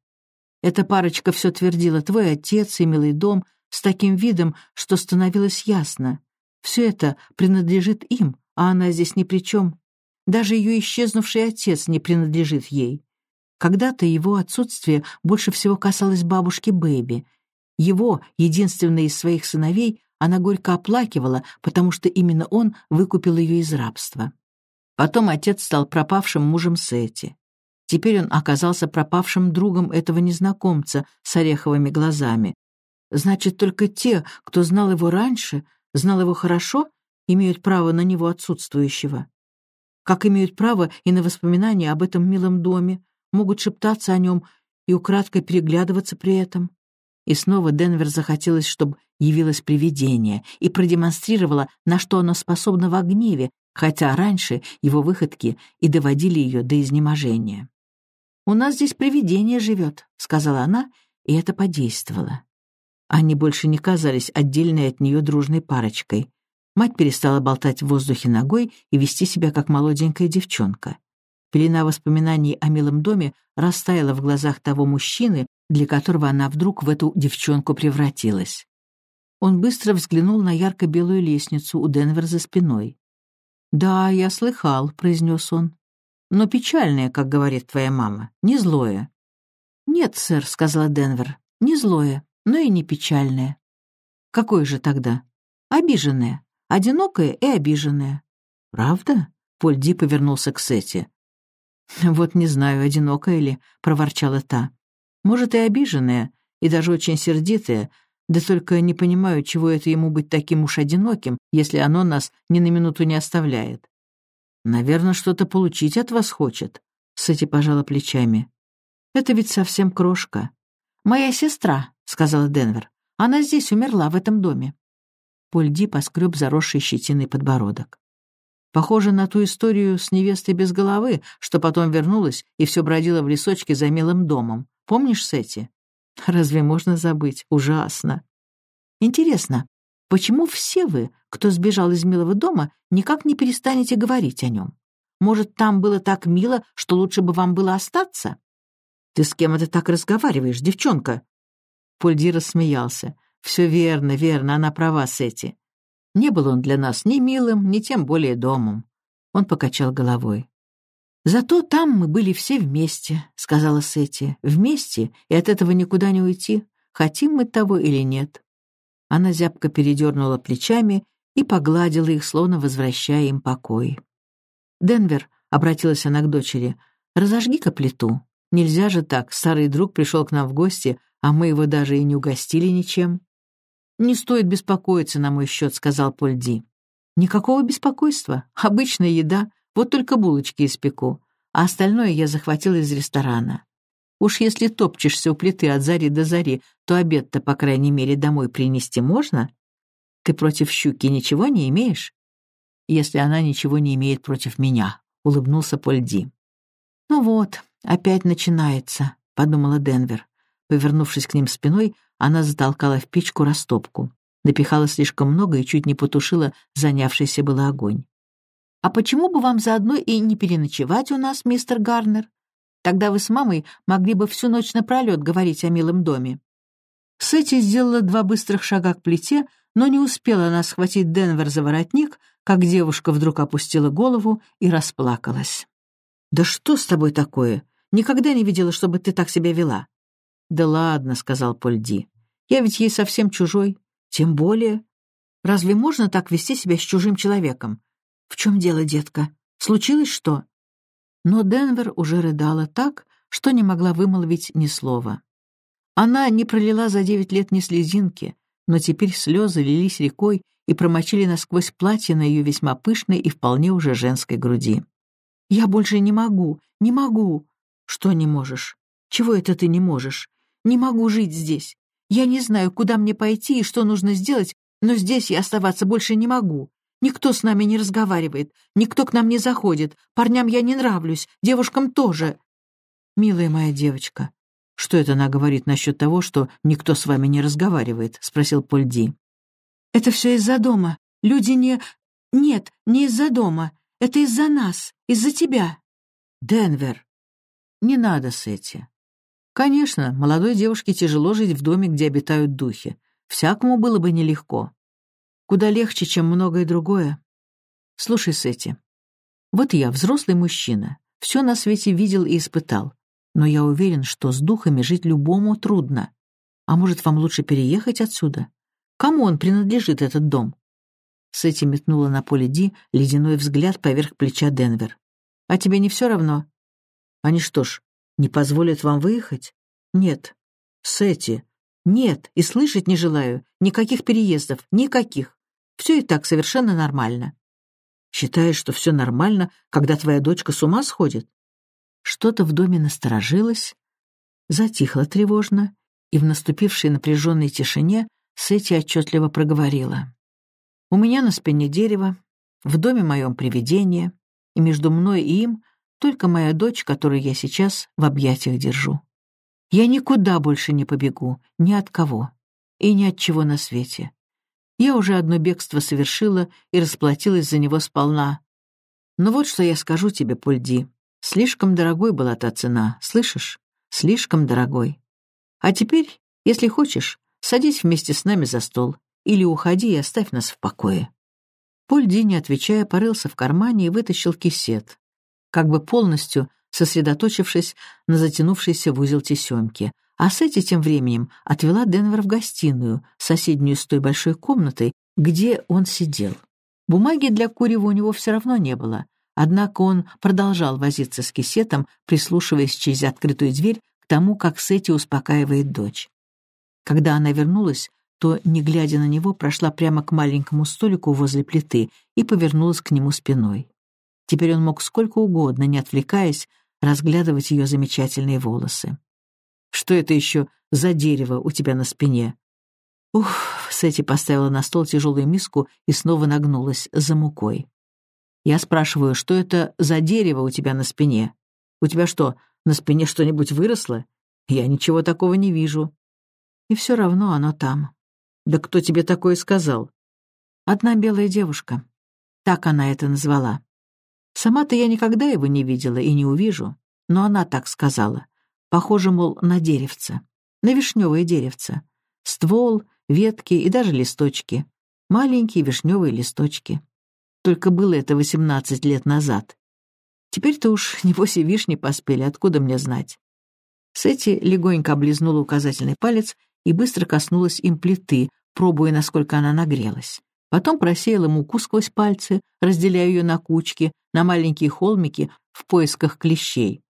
Эта парочка все твердила «твой отец и милый дом» с таким видом, что становилось ясно. Все это принадлежит им, а она здесь ни при чем. Даже ее исчезнувший отец не принадлежит ей. Когда-то его отсутствие больше всего касалось бабушки Бэби. Его, единственной из своих сыновей, она горько оплакивала, потому что именно он выкупил ее из рабства. Потом отец стал пропавшим мужем Сети. Теперь он оказался пропавшим другом этого незнакомца с ореховыми глазами. Значит, только те, кто знал его раньше, знал его хорошо, имеют право на него отсутствующего. Как имеют право и на воспоминания об этом милом доме, могут шептаться о нем и украдкой переглядываться при этом. И снова Денвер захотелось, чтобы явилось привидение и продемонстрировало, на что оно способно в гневе, хотя раньше его выходки и доводили ее до изнеможения. «У нас здесь привидение живет», — сказала она, и это подействовало. Они больше не казались отдельной от нее дружной парочкой. Мать перестала болтать в воздухе ногой и вести себя как молоденькая девчонка. Пелена воспоминаний о милом доме растаяла в глазах того мужчины, для которого она вдруг в эту девчонку превратилась. Он быстро взглянул на ярко-белую лестницу у Денвер за спиной. «Да, я слыхал», — произнес он. «Но печальное, как говорит твоя мама, не злое». «Нет, сэр», — сказала Денвер, — «не злое, но и не печальное». «Какое же тогда?» «Обиженное. Одинокое и обиженное». «Правда?» — Поль Ди повернулся к Сети. «Вот не знаю, одинокая ли», — проворчала та. «Может, и обиженная, и даже очень сердитая, да только не понимаю, чего это ему быть таким уж одиноким, если оно нас ни на минуту не оставляет. Наверное, что-то получить от вас хочет. Сэти пожала плечами. Это ведь совсем крошка. Моя сестра, сказала Денвер. Она здесь умерла, в этом доме. Польди поскреб заросший щетиной подбородок. Похоже на ту историю с невестой без головы, что потом вернулась и все бродила в лесочке за милым домом. Помнишь, Сэти? Разве можно забыть? Ужасно. Интересно, почему все вы, кто сбежал из милого дома, никак не перестанете говорить о нем? Может, там было так мило, что лучше бы вам было остаться? Ты с кем это так разговариваешь, девчонка? Польди рассмеялся. Все верно, верно, она права, Сети. Не был он для нас ни милым, ни тем более домом. Он покачал головой. «Зато там мы были все вместе», — сказала Сетти. «Вместе, и от этого никуда не уйти, хотим мы того или нет». Она зябко передернула плечами и погладила их, словно возвращая им покой. «Денвер», — обратилась она к дочери, — «разожги-ка плиту. Нельзя же так, старый друг пришел к нам в гости, а мы его даже и не угостили ничем». «Не стоит беспокоиться на мой счет», — сказал Польди. «Никакого беспокойства. Обычная еда. Вот только булочки испеку, а остальное я захватила из ресторана. Уж если топчешься у плиты от зари до зари, то обед-то, по крайней мере, домой принести можно? Ты против щуки ничего не имеешь? Если она ничего не имеет против меня, — улыбнулся Польди. Ну вот, опять начинается, — подумала Денвер. Повернувшись к ним спиной, она затолкала в печку растопку. Напихала слишком много и чуть не потушила занявшийся было огонь. «А почему бы вам заодно и не переночевать у нас, мистер Гарнер? Тогда вы с мамой могли бы всю ночь напролет говорить о милом доме». Сэти сделала два быстрых шага к плите, но не успела она схватить Денвер за воротник, как девушка вдруг опустила голову и расплакалась. «Да что с тобой такое? Никогда не видела, чтобы ты так себя вела». «Да ладно», — сказал Польди. «Я ведь ей совсем чужой. Тем более. Разве можно так вести себя с чужим человеком? «В чем дело, детка? Случилось что?» Но Денвер уже рыдала так, что не могла вымолвить ни слова. Она не пролила за девять лет ни слезинки, но теперь слезы лились рекой и промочили насквозь платье на ее весьма пышной и вполне уже женской груди. Я больше не могу, не могу. Что не можешь? Чего это ты не можешь? Не могу жить здесь. Я не знаю, куда мне пойти и что нужно сделать, но здесь я оставаться больше не могу. Никто с нами не разговаривает, никто к нам не заходит. Парням я не нравлюсь, девушкам тоже. Милая моя девочка, что это она говорит насчет того, что никто с вами не разговаривает? Спросил Польди. Это все из-за дома. Люди не... Нет, не из-за дома. Это из-за нас, из-за тебя. Денвер. Не надо, Сети. Конечно, молодой девушке тяжело жить в доме, где обитают духи. Всякому было бы нелегко. Куда легче, чем многое другое. Слушай, Сети, вот я, взрослый мужчина, все на свете видел и испытал, но я уверен, что с духами жить любому трудно. А может, вам лучше переехать отсюда? Кому он принадлежит, этот дом? Сети метнула на поле Ди ледяной взгляд поверх плеча Денвер. «А тебе не все равно?» «Они что ж, не позволят вам выехать?» «Нет». «Сети, нет, и слышать не желаю. Никаких переездов, никаких. Все и так совершенно нормально. Считаешь, что все нормально, когда твоя дочка с ума сходит? Что-то в доме насторожилось, затихло тревожно, и в наступившей напряженной тишине Сети отчетливо проговорила. «У меня на спине дерево, в доме моем привидение, и между мной и им только моя дочь, которую я сейчас в объятиях держу». Я никуда больше не побегу, ни от кого и ни от чего на свете. Я уже одно бегство совершила и расплатилась за него сполна. Но вот что я скажу тебе, Пульди. Слишком дорогой была та цена, слышишь? Слишком дорогой. А теперь, если хочешь, садись вместе с нами за стол или уходи и оставь нас в покое». Пульди, не отвечая, порылся в кармане и вытащил кисет. Как бы полностью сосредоточившись на затянувшейся в узел тесемке, а Сетти тем временем отвела Денвер в гостиную, соседнюю с той большой комнатой, где он сидел. Бумаги для курева у него все равно не было, однако он продолжал возиться с кисетом, прислушиваясь через открытую дверь к тому, как Сетти успокаивает дочь. Когда она вернулась, то, не глядя на него, прошла прямо к маленькому столику возле плиты и повернулась к нему спиной. Теперь он мог сколько угодно, не отвлекаясь, разглядывать ее замечательные волосы. «Что это еще за дерево у тебя на спине?» Ух, Сэти поставила на стол тяжелую миску и снова нагнулась за мукой. Я спрашиваю, что это за дерево у тебя на спине? У тебя что, на спине что-нибудь выросло? Я ничего такого не вижу. И все равно оно там. Да кто тебе такое сказал? Одна белая девушка. Так она это назвала. Сама-то я никогда его не видела и не увижу, но она так сказала. Похоже, мол, на деревце, на вишневое деревце. Ствол, ветки и даже листочки. Маленькие вишневые листочки. Только было это восемнадцать лет назад. Теперь-то уж, [LAUGHS] небось, и вишни поспели, откуда мне знать? Сэти легонько облизнула указательный палец и быстро коснулась им плиты, пробуя, насколько она нагрелась. Потом просеяла муку сквозь пальцы, разделяя ее на кучки, на маленькие холмики в поисках клещей.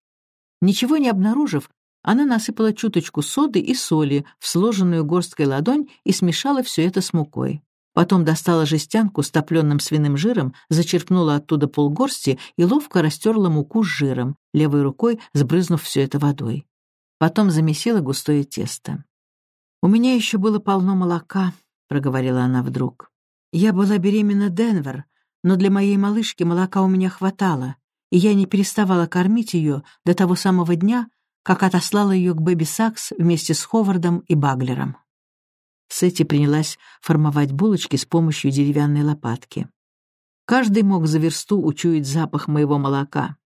Ничего не обнаружив, она насыпала чуточку соды и соли в сложенную горсткой ладонь и смешала все это с мукой. Потом достала жестянку с топленым свиным жиром, зачерпнула оттуда полгорсти и ловко растерла муку с жиром, левой рукой сбрызнув все это водой. Потом замесила густое тесто. «У меня еще было полно молока», — проговорила она вдруг. Я была беременна Денвер, но для моей малышки молока у меня хватало, и я не переставала кормить ее до того самого дня, как отослала ее к Бэби Сакс вместе с Ховардом и Баглером. Сетти принялась формовать булочки с помощью деревянной лопатки. Каждый мог за версту учуять запах моего молока.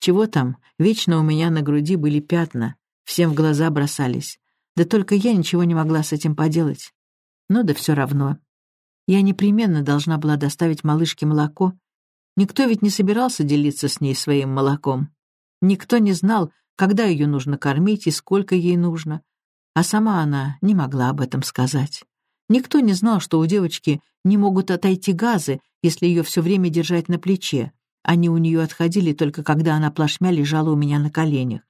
Чего там, вечно у меня на груди были пятна, всем в глаза бросались. Да только я ничего не могла с этим поделать. Но да все равно. Я непременно должна была доставить малышке молоко. Никто ведь не собирался делиться с ней своим молоком. Никто не знал, когда ее нужно кормить и сколько ей нужно. А сама она не могла об этом сказать. Никто не знал, что у девочки не могут отойти газы, если ее все время держать на плече. Они у нее отходили только когда она плашмя лежала у меня на коленях.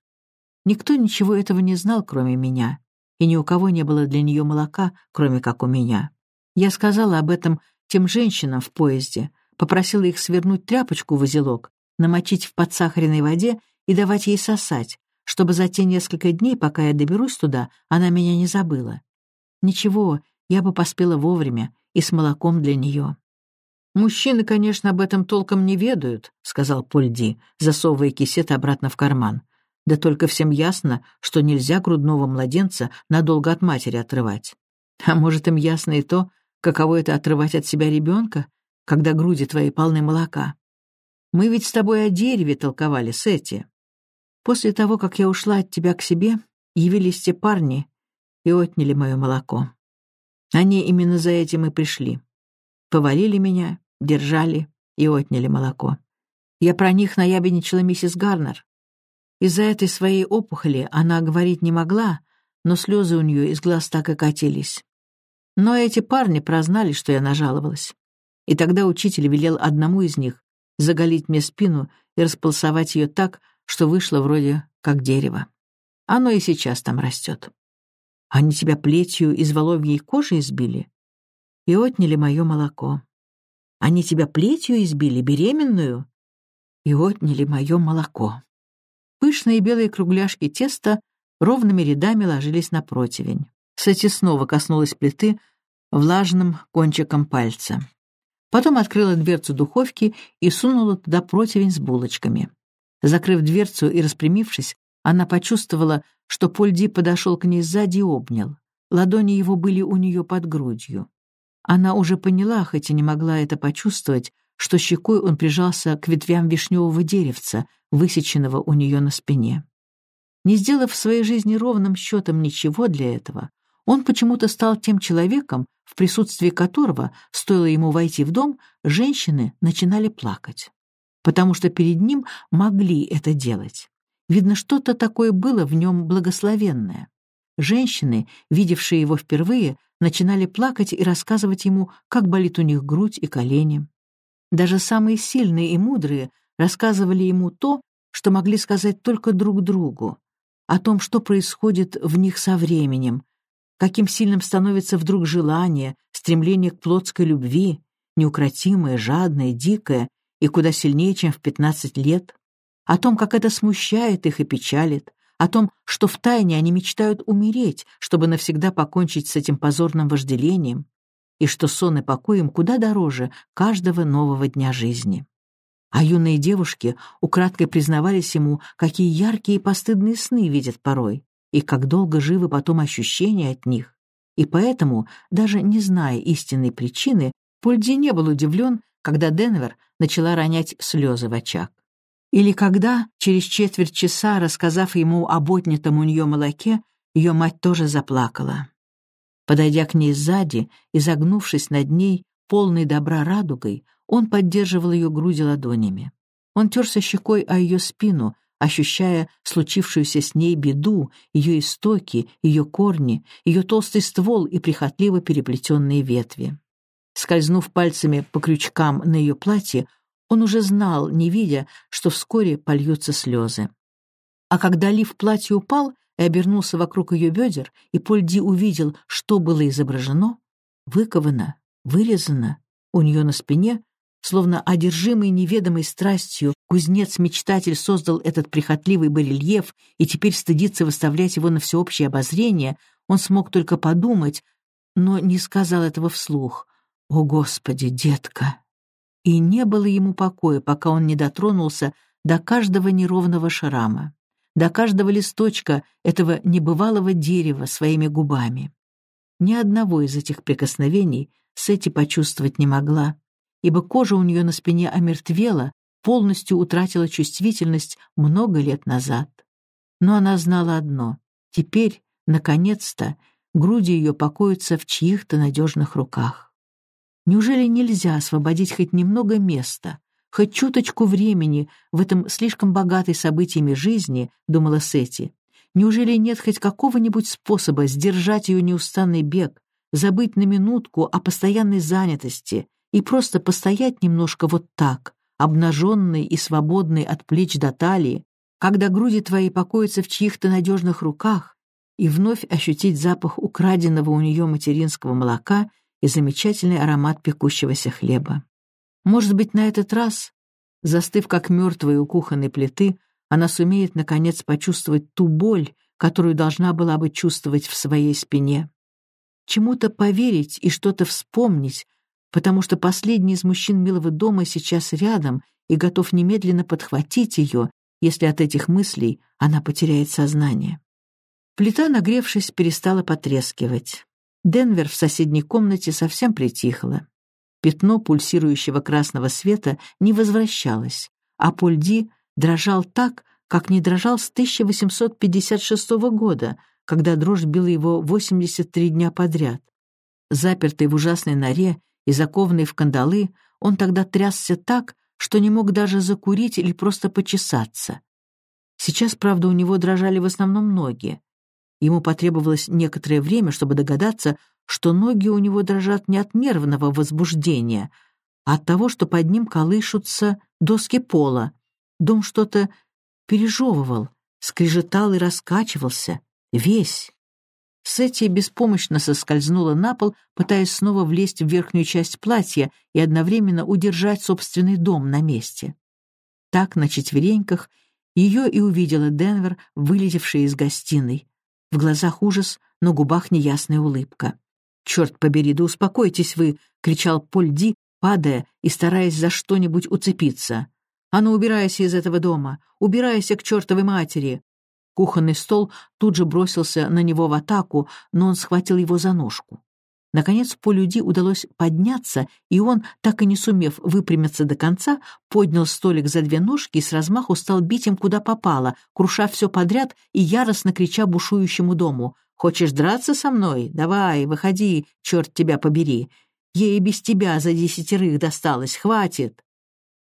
Никто ничего этого не знал, кроме меня, и ни у кого не было для нее молока, кроме как у меня. Я сказала об этом тем женщинам в поезде, попросила их свернуть тряпочку в узелок, намочить в подсахаренной воде и давать ей сосать, чтобы за те несколько дней, пока я доберусь туда, она меня не забыла. Ничего, я бы поспела вовремя и с молоком для нее. «Мужчины, конечно, об этом толком не ведают», — сказал Польди, засовывая кисет обратно в карман. «Да только всем ясно, что нельзя грудного младенца надолго от матери отрывать. А может, им ясно и то, каково это отрывать от себя ребенка, когда груди твои полны молока. Мы ведь с тобой о дереве толковали, Сети. После того, как я ушла от тебя к себе, явились те парни и отняли мое молоко. Они именно за этим и пришли. Повалили меня, держали и отняли молоко. Я про них наябедничала миссис Гарнер. Из-за этой своей опухоли она говорить не могла, но слезы у нее из глаз так и катились. Но эти парни прознали, что я нажаловалась. И тогда учитель велел одному из них заголить мне спину и располосовать ее так, что вышло вроде как дерево. Оно и сейчас там растет. Они тебя плетью из воловьей кожи избили и отняли мое молоко. Они тебя плетью избили, беременную, и отняли мое молоко. Пышные белые кругляшки теста ровными рядами ложились на противень. Сэти снова коснулась плиты влажным кончиком пальца. Потом открыла дверцу духовки и сунула туда противень с булочками. Закрыв дверцу и распрямившись, она почувствовала, что Польди подошел к ней сзади и обнял. Ладони его были у нее под грудью. Она уже поняла, хоть и не могла это почувствовать, что щекой он прижался к ветвям вишневого деревца, высеченного у нее на спине. Не сделав в своей жизни ровным счетом ничего для этого, он почему-то стал тем человеком, в присутствии которого, стоило ему войти в дом, женщины начинали плакать. Потому что перед ним могли это делать. Видно, что-то такое было в нем благословенное. Женщины, видевшие его впервые, начинали плакать и рассказывать ему, как болит у них грудь и колени. Даже самые сильные и мудрые рассказывали ему то, что могли сказать только друг другу, о том, что происходит в них со временем, каким сильным становится вдруг желание, стремление к плотской любви, неукротимое, жадное, дикое и куда сильнее, чем в пятнадцать лет, о том, как это смущает их и печалит, о том, что втайне они мечтают умереть, чтобы навсегда покончить с этим позорным вожделением, и что сон и покой им куда дороже каждого нового дня жизни. А юные девушки украдкой признавались ему, какие яркие и постыдные сны видят порой, и как долго живы потом ощущения от них. И поэтому, даже не зная истинной причины, Польди не был удивлен, когда Денвер начала ронять слезы в очаг. Или когда, через четверть часа, рассказав ему об отнятом у нее молоке, ее мать тоже заплакала. Подойдя к ней сзади и загнувшись над ней, полной добра радугой, он поддерживал ее груди ладонями. Он терся щекой о ее спину, ощущая случившуюся с ней беду, ее истоки, ее корни, ее толстый ствол и прихотливо переплетенные ветви. Скользнув пальцами по крючкам на ее платье, он уже знал, не видя, что вскоре польются слезы. А когда лиф платья упал и обернулся вокруг ее бедер, и Польди увидел, что было изображено, выковано, вырезано у нее на спине, словно одержимый неведомой страстью, кузнец-мечтатель создал этот прихотливый барельеф и теперь стыдится выставлять его на всеобщее обозрение, он смог только подумать, но не сказал этого вслух. «О, Господи, детка!» и не было ему покоя, пока он не дотронулся до каждого неровного шрама, до каждого листочка этого небывалого дерева своими губами. Ни одного из этих прикосновений Сети почувствовать не могла, ибо кожа у нее на спине омертвела, полностью утратила чувствительность много лет назад. Но она знала одно — теперь, наконец-то, груди ее покоятся в чьих-то надежных руках. Неужели нельзя освободить хоть немного места, хоть чуточку времени в этом слишком богатой событиями жизни, думала Сети. Неужели нет хоть какого-нибудь способа сдержать ее неустанный бег, забыть на минутку о постоянной занятости и просто постоять немножко вот так, обнаженной и свободной от плеч до талии, когда груди твои покоятся в чьих-то надежных руках, и вновь ощутить запах украденного у нее материнского молока и замечательный аромат пекущегося хлеба. Может быть, на этот раз Застыв как мертвая у кухонной плиты, она сумеет, наконец, почувствовать ту боль, которую должна была бы чувствовать в своей спине. Чему-то поверить и что-то вспомнить, потому что последний из мужчин милого дома сейчас рядом и готов немедленно подхватить ее, если от этих мыслей она потеряет сознание. Плита, нагревшись, перестала потрескивать. Денвер в соседней комнате совсем притихла. Пятно пульсирующего красного света не возвращалось, а Польди дрожал так, как не дрожал с 1856 года, когда дрожь била его 83 дня подряд. Запертый в ужасной норе и закованный в кандалы, он тогда трясся так, что не мог даже закурить или просто почесаться. Сейчас, правда, у него дрожали в основном ноги. Ему потребовалось некоторое время, чтобы догадаться, что ноги у него дрожат не от нервного возбуждения, а от того, что под ним колышутся доски пола. Дом что-то пережевывал, скрежетал и раскачивался, весь. Сетти беспомощно соскользнула на пол, пытаясь снова влезть в верхнюю часть платья и одновременно удержать собственный дом на месте. Так, на четвереньках, ее и увидела Денвер, вылетевшая из гостиной. В глазах ужас, на губах неясная улыбка. «Черт побери, да успокойтесь вы!» — кричал Поль Ди, падая и стараясь за что-нибудь уцепиться. «А ну, убирайся из этого дома! Убирайся к чертовой матери!» Кухонный стол тут же бросился на него в атаку, но он схватил его за ножку. Наконец Полюди удалось подняться, и он, так и не сумев выпрямиться до конца, поднял столик за две ножки и с размаху стал бить им куда попало, круша все подряд и яростно крича бушующему дому. «Хочешь драться со мной? Давай, выходи, черт тебя побери! Ей без тебя за десятерых досталось, хватит!»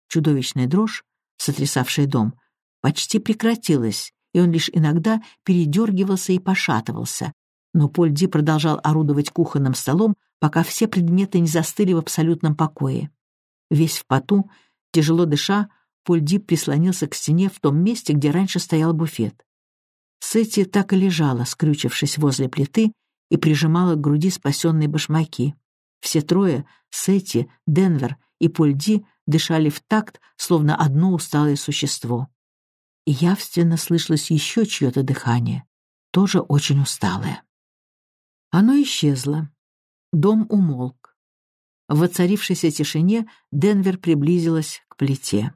Чудовищная дрожь, сотрясавшая дом, почти прекратилась, и он лишь иногда передергивался и пошатывался. Но Поль Ди продолжал орудовать кухонным столом, пока все предметы не застыли в абсолютном покое. Весь в поту, тяжело дыша, Поль Ди прислонился к стене в том месте, где раньше стоял буфет. Сетти так и лежала, скрючившись возле плиты, и прижимала к груди спасенные башмаки. Все трое — Сетти, Денвер и Поль Ди — дышали в такт, словно одно усталое существо явственно слышалось еще чье-то дыхание, тоже очень усталое. Оно исчезло. Дом умолк. В воцарившейся тишине Денвер приблизилась к плите.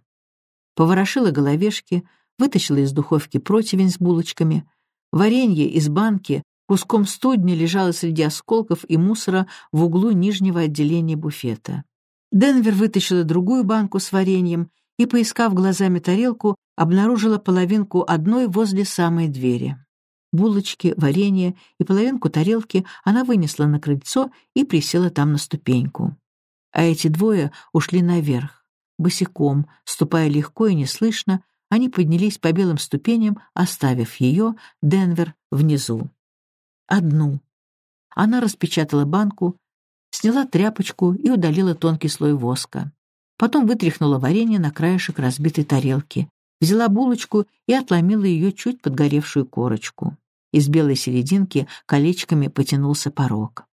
Поворошила головешки, вытащила из духовки противень с булочками. Варенье из банки куском студня лежало среди осколков и мусора в углу нижнего отделения буфета. Денвер вытащила другую банку с вареньем и, поискав глазами тарелку, обнаружила половинку одной возле самой двери. Булочки, варенье и половинку тарелки она вынесла на крыльцо и присела там на ступеньку. А эти двое ушли наверх. Босиком, ступая легко и неслышно, они поднялись по белым ступеням, оставив ее, Денвер, внизу. Одну. Она распечатала банку, сняла тряпочку и удалила тонкий слой воска. Потом вытряхнула варенье на краешек разбитой тарелки, взяла булочку и отломила ее чуть подгоревшую корочку. Из белой серединки колечками потянулся порог.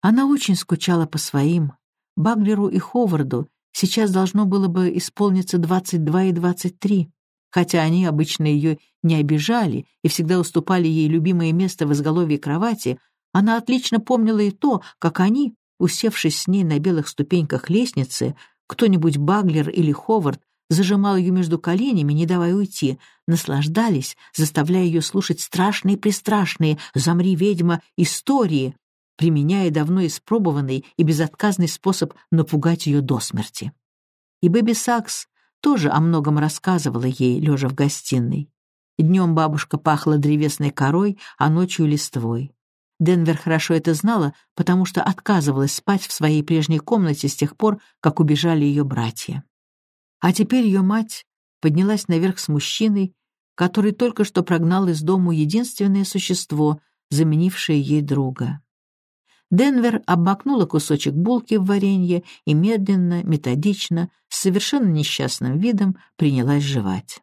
Она очень скучала по своим. Баглеру и Ховарду сейчас должно было бы исполниться 22 и 23, хотя они обычно ее не обижали и всегда уступали ей любимое место в изголовье кровати, она отлично помнила и то, как они, усевшись с ней на белых ступеньках лестницы, кто-нибудь Баглер или Ховард зажимал ее между коленями, не давая уйти, наслаждались, заставляя ее слушать страшные-престрашные «Замри, ведьма!» истории, применяя давно испробованный и безотказный способ напугать ее до смерти. И Бэби Сакс тоже о многом рассказывала ей, лежа в гостиной. Днем бабушка пахла древесной корой, а ночью — листвой. Денвер хорошо это знала, потому что отказывалась спать в своей прежней комнате с тех пор, как убежали ее братья. А теперь ее мать поднялась наверх с мужчиной, который только что прогнал из дому единственное существо, заменившее ей друга. Денвер обмакнула кусочек булки в варенье и медленно, методично, с совершенно несчастным видом принялась жевать.